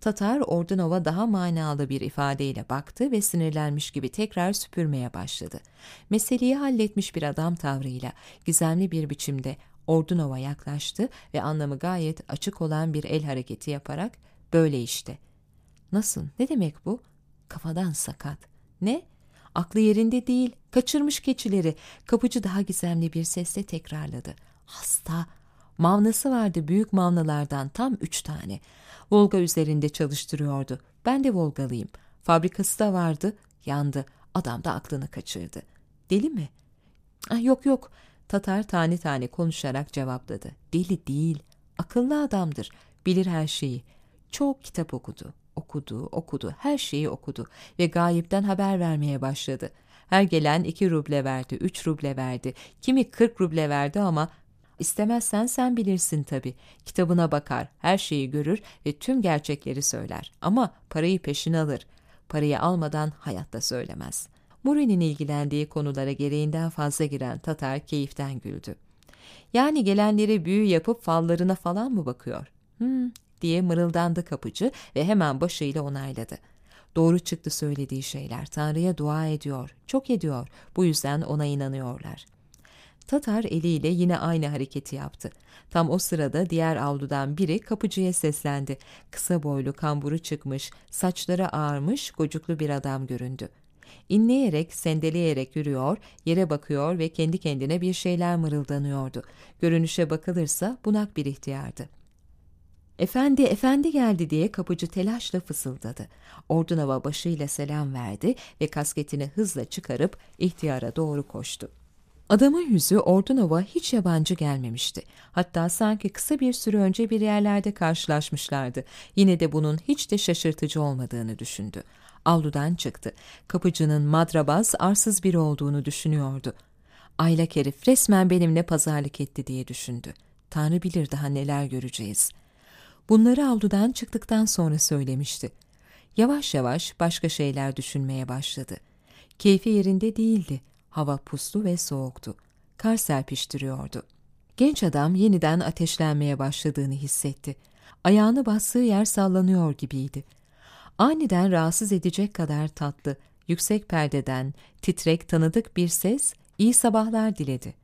Tatar Ordunova daha manalı bir ifadeyle baktı ve sinirlenmiş gibi tekrar süpürmeye başladı. Meseleyi halletmiş bir adam tavrıyla gizemli bir biçimde Ordunova yaklaştı ve anlamı gayet açık olan bir el hareketi yaparak böyle işte. Nasıl? Ne demek bu? Kafadan sakat. Ne? Aklı yerinde değil, kaçırmış keçileri. Kapıcı daha gizemli bir sesle tekrarladı. Hasta. Mavnası vardı büyük mavnalardan tam üç tane. Volga üzerinde çalıştırıyordu. Ben de Volgalıyım. Fabrikası da vardı, yandı. Adam da aklını kaçırdı. Deli mi? Ah, yok yok. Tatar tane tane konuşarak cevapladı. Deli değil, akıllı adamdır. Bilir her şeyi. Çok kitap okudu. Okudu, okudu, her şeyi okudu ve gayipten haber vermeye başladı. Her gelen iki ruble verdi, üç ruble verdi, kimi kırk ruble verdi ama istemezsen sen bilirsin tabii. Kitabına bakar, her şeyi görür ve tüm gerçekleri söyler. Ama parayı peşin alır. Parayı almadan hayatta söylemez. Muri'nin ilgilendiği konulara gereğinden fazla giren Tatar keyiften güldü. Yani gelenleri büyü yapıp fallarına falan mı bakıyor? Hmm, diye mırıldandı kapıcı ve hemen başıyla onayladı. Doğru çıktı söylediği şeyler. Tanrı'ya dua ediyor, çok ediyor. Bu yüzden ona inanıyorlar. Tatar eliyle yine aynı hareketi yaptı. Tam o sırada diğer avludan biri kapıcıya seslendi. Kısa boylu, kamburu çıkmış, saçları ağarmış, gocuklu bir adam göründü. İnleyerek, sendeleyerek yürüyor, yere bakıyor ve kendi kendine bir şeyler mırıldanıyordu. Görünüşe bakılırsa bunak bir ihtiyardı. Efendi, efendi geldi diye kapıcı telaşla fısıldadı. Ordunava başıyla selam verdi ve kasketini hızla çıkarıp ihtiyara doğru koştu. Adamın yüzü Ordunova hiç yabancı gelmemişti. Hatta sanki kısa bir süre önce bir yerlerde karşılaşmışlardı. Yine de bunun hiç de şaşırtıcı olmadığını düşündü. Avludan çıktı. Kapıcının madrabaz, arsız biri olduğunu düşünüyordu. Aylak herif resmen benimle pazarlık etti diye düşündü. Tanrı bilir daha neler göreceğiz.'' Bunları avludan çıktıktan sonra söylemişti. Yavaş yavaş başka şeyler düşünmeye başladı. Keyfi yerinde değildi. Hava puslu ve soğuktu. Kar serpiştiriyordu. Genç adam yeniden ateşlenmeye başladığını hissetti. Ayağını bastığı yer sallanıyor gibiydi. Aniden rahatsız edecek kadar tatlı, yüksek perdeden, titrek tanıdık bir ses, iyi sabahlar diledi.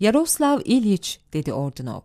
Yaroslav İliç, dedi Ordunov.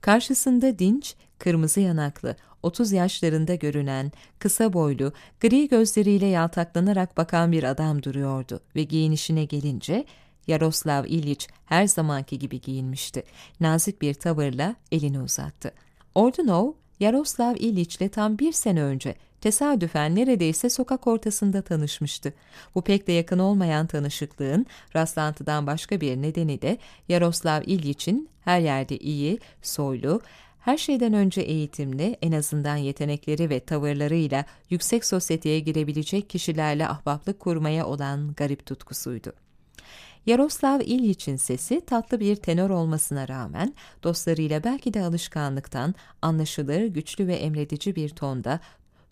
Karşısında dinç, kırmızı yanaklı, 30 yaşlarında görünen, kısa boylu, gri gözleriyle yaltaklanarak bakan bir adam duruyordu ve giyinişine gelince Yaroslav İliç her zamanki gibi giyinmişti. Nazik bir tavırla elini uzattı. Ordunov, Yaroslav İliç'le tam bir sene önce tesadüfen neredeyse sokak ortasında tanışmıştı. Bu pek de yakın olmayan tanışıklığın rastlantıdan başka bir nedeni de Yaroslav İliç'in her yerde iyi, soylu, her şeyden önce eğitimli, en azından yetenekleri ve tavırlarıyla yüksek sosyeteye girebilecek kişilerle ahbaplık kurmaya olan garip tutkusuydu. Yaroslav İlyiç'in sesi tatlı bir tenor olmasına rağmen dostlarıyla belki de alışkanlıktan anlaşılır, güçlü ve emredici bir tonda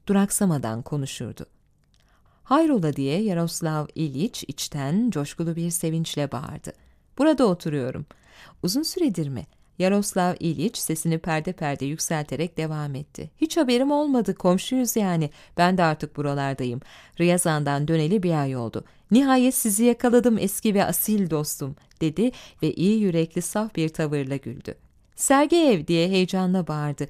duraksamadan konuşurdu. Hayrola diye Yaroslav İlyiç içten coşkulu bir sevinçle bağırdı. Burada oturuyorum. Uzun süredir mi? Yaroslav İliç sesini perde perde yükselterek devam etti. Hiç haberim olmadı, komşuyuz yani. Ben de artık buralardayım. Riyazan'dan döneli bir ay oldu. Nihayet sizi yakaladım eski ve asil dostum, dedi ve iyi yürekli saf bir tavırla güldü. Sergeyev diye heyecanla bağırdı.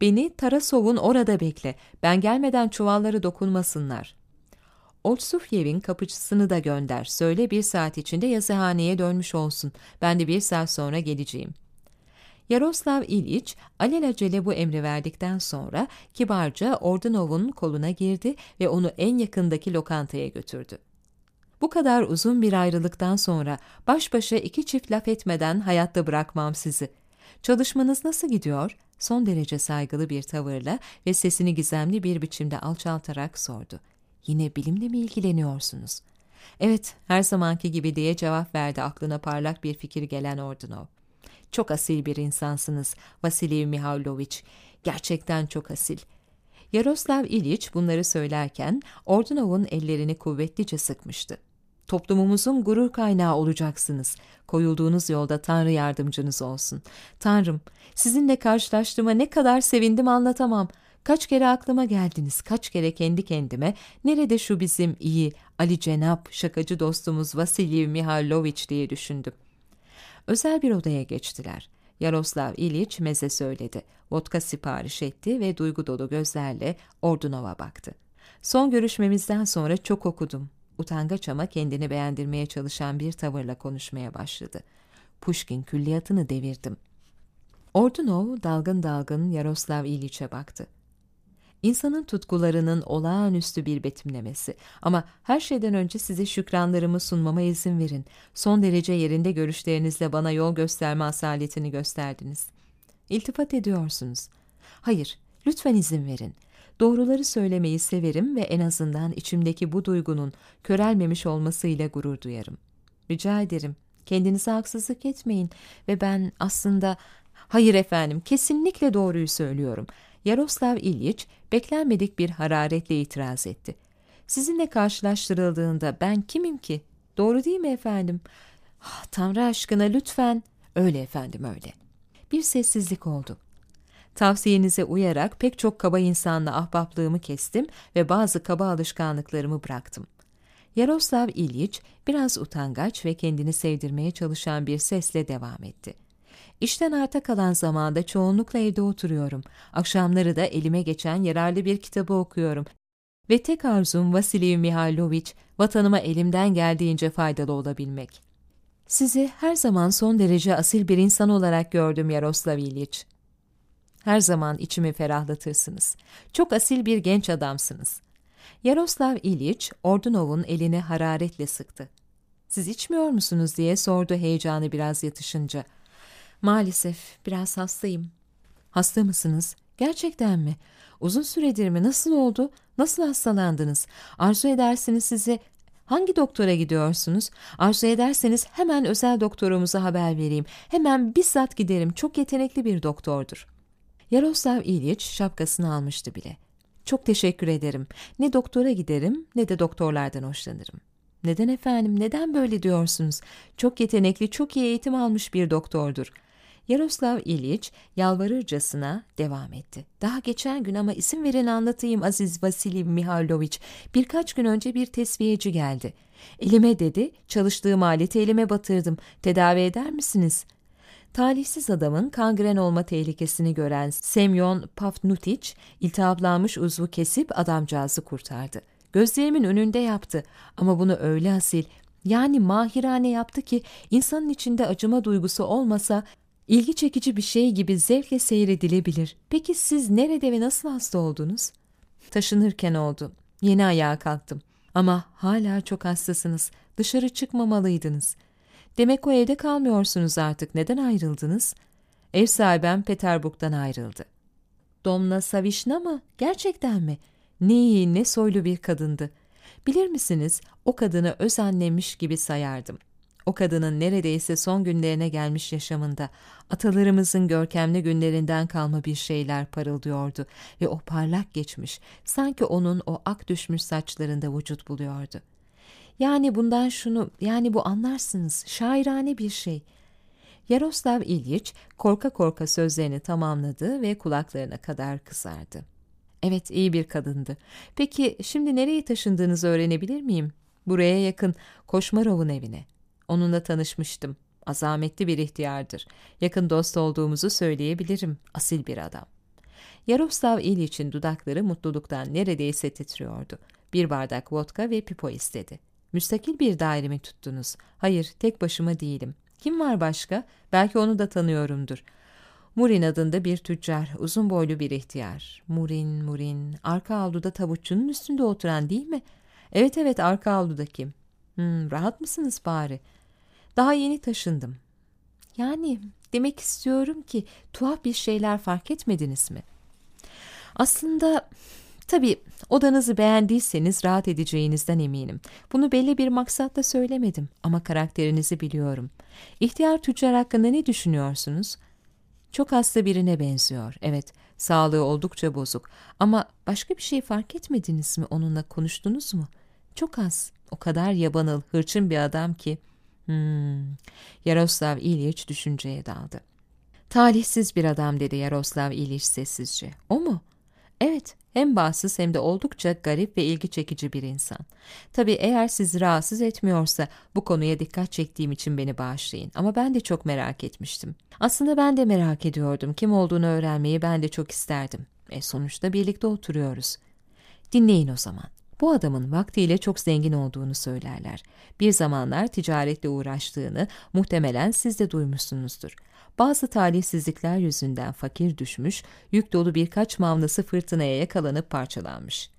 Beni Tarasov'un orada bekle. Ben gelmeden çuvalları dokunmasınlar. Olsufyev'in kapıcısını da gönder. Söyle bir saat içinde yazıhaneye dönmüş olsun. Ben de bir saat sonra geleceğim. Yaroslav İliç alelacele bu emri verdikten sonra kibarca Ordunov'un koluna girdi ve onu en yakındaki lokantaya götürdü. Bu kadar uzun bir ayrılıktan sonra baş başa iki çift laf etmeden hayatta bırakmam sizi. Çalışmanız nasıl gidiyor? Son derece saygılı bir tavırla ve sesini gizemli bir biçimde alçaltarak sordu. Yine bilimle mi ilgileniyorsunuz? Evet, her zamanki gibi diye cevap verdi aklına parlak bir fikir gelen Ordunov. Çok asil bir insansınız Vasiliy Mihailoviç. Gerçekten çok asil. Yaroslav İliç bunları söylerken Ordunov'un ellerini kuvvetlice sıkmıştı. Toplumumuzun gurur kaynağı olacaksınız. Koyulduğunuz yolda Tanrı yardımcınız olsun. Tanrım, sizinle karşılaştığıma ne kadar sevindim anlatamam. Kaç kere aklıma geldiniz, kaç kere kendi kendime nerede şu bizim iyi Ali Cenap şakacı dostumuz Vasilyev Mihailoviç diye düşündüm. Özel bir odaya geçtiler. Yaroslav İliç meze söyledi. Vodka sipariş etti ve duygu dolu gözlerle Ordunova baktı. Son görüşmemizden sonra çok okudum. Utangaç ama kendini beğendirmeye çalışan bir tavırla konuşmaya başladı. Pushkin külliyatını devirdim. Ordunov dalgın dalgın Yaroslav İliç'e baktı. İnsanın tutkularının olağanüstü bir betimlemesi. Ama her şeyden önce size şükranlarımı sunmama izin verin. Son derece yerinde görüşlerinizle bana yol gösterme asaletini gösterdiniz. İltifat ediyorsunuz. Hayır, lütfen izin verin. Doğruları söylemeyi severim ve en azından içimdeki bu duygunun körelmemiş olmasıyla gurur duyarım. Rica ederim, kendinize haksızlık etmeyin ve ben aslında... Hayır efendim, kesinlikle doğruyu söylüyorum. Yaroslav İlyich beklenmedik bir hararetle itiraz etti. Sizinle karşılaştırıldığında ben kimim ki? Doğru değil mi efendim? Ah, Tanrı aşkına lütfen. Öyle efendim öyle. Bir sessizlik oldu. Tavsiyenize uyarak pek çok kaba insanla ahbaplığımı kestim ve bazı kaba alışkanlıklarımı bıraktım. Yaroslav İlyich biraz utangaç ve kendini sevdirmeye çalışan bir sesle devam etti. İşten arta kalan zamanda çoğunlukla evde oturuyorum. Akşamları da elime geçen yararlı bir kitabı okuyorum. Ve tek arzum Vasiliy Mihailoviç, vatanıma elimden geldiğince faydalı olabilmek. Sizi her zaman son derece asil bir insan olarak gördüm Yaroslav İlyich. Her zaman içimi ferahlatırsınız. Çok asil bir genç adamsınız. Yaroslav İlyich, Ordunov'un elini hararetle sıktı. Siz içmiyor musunuz diye sordu heyecanı biraz yatışınca. Maalesef biraz hastayım. Hasta mısınız? Gerçekten mi? Uzun süredir mi? Nasıl oldu? Nasıl hastalandınız? Arzu edersiniz size Hangi doktora gidiyorsunuz? Arzu ederseniz hemen özel doktorumuza haber vereyim. Hemen bizzat giderim. Çok yetenekli bir doktordur. Yaroslav İlyich şapkasını almıştı bile. Çok teşekkür ederim. Ne doktora giderim ne de doktorlardan hoşlanırım. Neden efendim? Neden böyle diyorsunuz? Çok yetenekli, çok iyi eğitim almış bir doktordur. Yaroslav İliç yalvarırcasına devam etti. Daha geçen gün ama isim verin anlatayım Aziz Vasili Mihailoviç. Birkaç gün önce bir tesviyeci geldi. Elime dedi, çalıştığım aleti elime batırdım. Tedavi eder misiniz? Talihsiz adamın kangren olma tehlikesini gören Semyon Pafnutiç, iltihaplanmış uzvu kesip adamcağızı kurtardı. Gözlerimin önünde yaptı ama bunu öyle asil, yani mahirane yaptı ki insanın içinde acıma duygusu olmasa ilgi çekici bir şey gibi zevkle seyredilebilir. Peki siz nerede ve nasıl hasta oldunuz? Taşınırken oldu. Yeni ayağa kalktım. Ama hala çok hastasınız. Dışarı çıkmamalıydınız. Demek o evde kalmıyorsunuz artık. Neden ayrıldınız? Ev sahibem Peterburg'dan ayrıldı. Domna Savişna mı? Gerçekten mi? Ne iyi ne soylu bir kadındı. Bilir misiniz o kadını öz annemmiş gibi sayardım. O kadının neredeyse son günlerine gelmiş yaşamında atalarımızın görkemli günlerinden kalma bir şeyler parıldıyordu ve o parlak geçmiş sanki onun o ak düşmüş saçlarında vücut buluyordu. Yani bundan şunu, yani bu anlarsınız, şairane bir şey. Yaroslav İlyich korka korka sözlerini tamamladı ve kulaklarına kadar kızardı. Evet, iyi bir kadındı. Peki şimdi nereye taşındığınızı öğrenebilir miyim? Buraya yakın, Koşmarov'un evine. Onunla tanışmıştım. Azametli bir ihtiyardır. Yakın dost olduğumuzu söyleyebilirim. Asil bir adam. Yaroslav İliç'in dudakları mutluluktan neredeyse titriyordu. Bir bardak vodka ve pipo istedi. Müstakil bir daire mi tuttunuz? Hayır, tek başıma değilim. Kim var başka? Belki onu da tanıyorumdur. Murin adında bir tüccar, uzun boylu bir ihtiyar. Murin, Murin, arka avluda tavukçunun üstünde oturan değil mi? Evet evet, arka avludaki. Hmm, rahat mısınız bari? Daha yeni taşındım. Yani demek istiyorum ki tuhaf bir şeyler fark etmediniz mi? Aslında tabii odanızı beğendiyseniz rahat edeceğinizden eminim. Bunu belli bir maksatla söylemedim ama karakterinizi biliyorum. İhtiyar tüccar hakkında ne düşünüyorsunuz? Çok hasta birine benziyor. Evet, sağlığı oldukça bozuk. Ama başka bir şey fark etmediniz mi? Onunla konuştunuz mu? Çok az. O kadar yabanıl, hırçın bir adam ki. Hmm. Yaroslav İlyich düşünceye daldı. Talihsiz bir adam dedi Yaroslav İlyich sessizce. O mu? Evet, hem bahtsız hem de oldukça garip ve ilgi çekici bir insan. Tabii eğer sizi rahatsız etmiyorsa bu konuya dikkat çektiğim için beni bağışlayın. Ama ben de çok merak etmiştim. Aslında ben de merak ediyordum. Kim olduğunu öğrenmeyi ben de çok isterdim. E sonuçta birlikte oturuyoruz. Dinleyin o zaman. Bu adamın vaktiyle çok zengin olduğunu söylerler. Bir zamanlar ticaretle uğraştığını muhtemelen siz de duymuşsunuzdur. Bazı talihsizlikler yüzünden fakir düşmüş, yük dolu birkaç mavnası fırtınaya yakalanıp parçalanmış.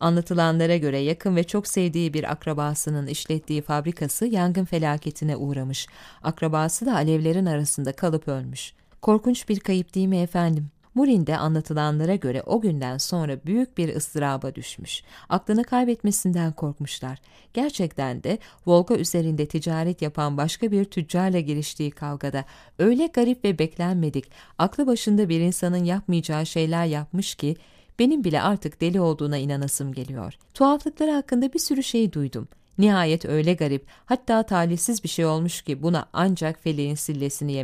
Anlatılanlara göre yakın ve çok sevdiği bir akrabasının işlettiği fabrikası yangın felaketine uğramış. Akrabası da alevlerin arasında kalıp ölmüş. Korkunç bir kayıp değil mi efendim? Murin de anlatılanlara göre o günden sonra büyük bir ıstıraba düşmüş. Aklını kaybetmesinden korkmuşlar. Gerçekten de Volga üzerinde ticaret yapan başka bir tüccarla giriştiği kavgada öyle garip ve beklenmedik, aklı başında bir insanın yapmayacağı şeyler yapmış ki benim bile artık deli olduğuna inanasım geliyor. Tuhaflıkları hakkında bir sürü şey duydum. Nihayet öyle garip, hatta talihsiz bir şey olmuş ki buna ancak feleğin sillesini